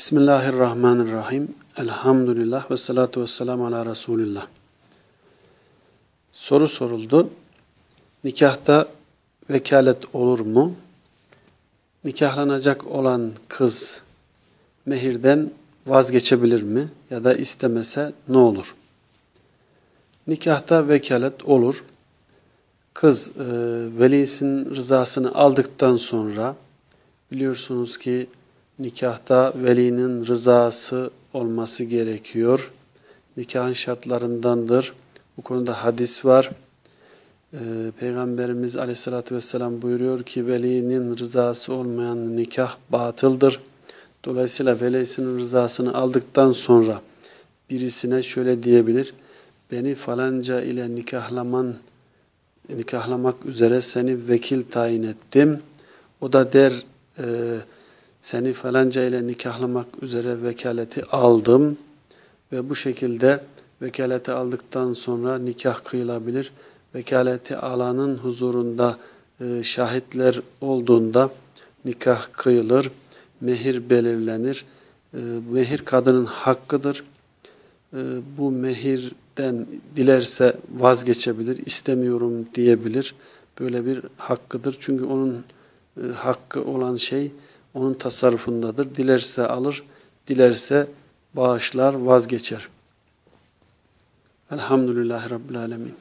Bismillahirrahmanirrahim. Elhamdülillah ve salatu ve selamu ala Resulillah. Soru soruldu. Nikahta vekalet olur mu? Nikahlanacak olan kız mehirden vazgeçebilir mi? Ya da istemese ne olur? Nikahta vekalet olur. Kız e, velisinin rızasını aldıktan sonra biliyorsunuz ki nikahta velinin rızası olması gerekiyor. Nikahın şartlarındandır. Bu konuda hadis var. Ee, Peygamberimiz aleyhissalatü vesselam buyuruyor ki velinin rızası olmayan nikah batıldır. Dolayısıyla velisinin rızasını aldıktan sonra birisine şöyle diyebilir. Beni falanca ile nikahlaman nikahlamak üzere seni vekil tayin ettim. O da der e, seni falanca ile nikahlamak üzere vekaleti aldım ve bu şekilde vekaleti aldıktan sonra nikah kıyılabilir. Vekaleti alanın huzurunda e, şahitler olduğunda nikah kıyılır, mehir belirlenir. E, mehir kadının hakkıdır. E, bu mehirden dilerse vazgeçebilir, istemiyorum diyebilir. Böyle bir hakkıdır. Çünkü onun e, hakkı olan şey onun tasarrufundadır. Dilerse alır, dilerse bağışlar, vazgeçer. Elhamdülillahi Rabbil Alemin.